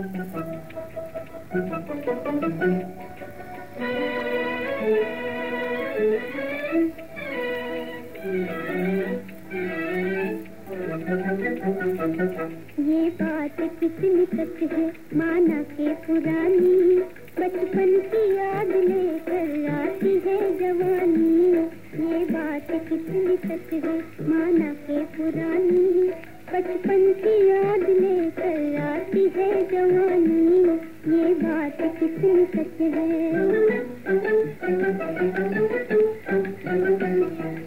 ये बात कितनी सच है, माना के पुरानी। बचपन की याद लेकर आती है जवानी। ये बात कितनी सच है, माना के पुरानी। बचपन की याद लेकर आती है जवानी ये बात कितनी सच है।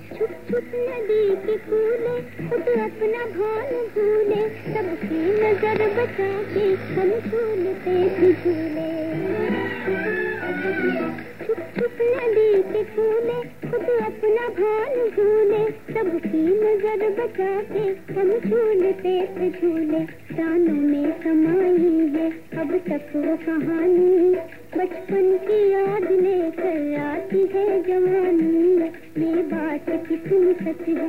छुप छुप नदी के फूले, खुद अपना भान भूले, सबकी नज़र बचा के हम झूलते झूले। छुप छुप नदी के फूले, खुद अपना भान भूले, सबकी नज़र बचा के हम झूलते थे झूले प्राणों में समाई है। अब तक वो कहानी बचपन की याद लेकर आती है, जवानी ये बात कितनी सच है।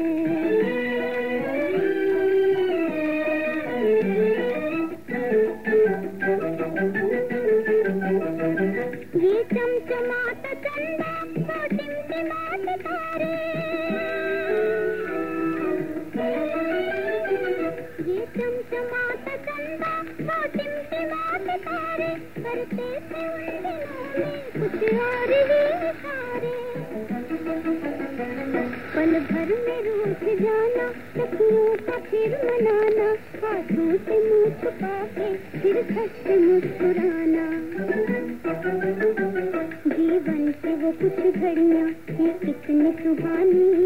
ये चमचमाता चंदा, वो टिमटिमात तारे। पल भर में रूठ जाना, सखियों का फिर मनाना, हाथों से मुँह छुपा फिर खट मुस्कुराना। जीवन से वो कुछ घड़ियाँ ये कितनी सुहानी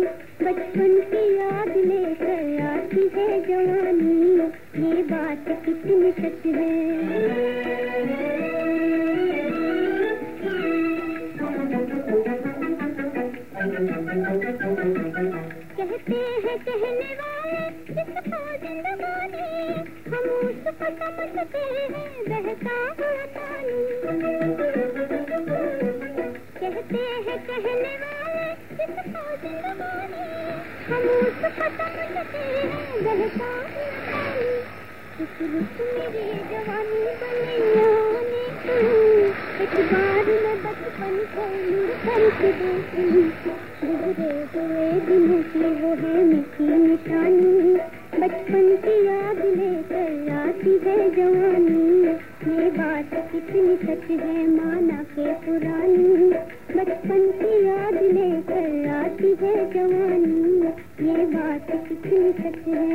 बात कितनी सच कहते हैं कहने वाले जिसको जिंदगानी हम उसको समझते हैं, बहता हुआ पानी। कहते हैं कहने वाले जिसको जिंदगानी हम उसको समझते हैं, बहता हुआ बचपन की याद लेकर आती है जवानी। ये बात कितनी सच है। माना के पुरानी बचपन की याद लेकर आती है जवानी ये बात कितनी सच है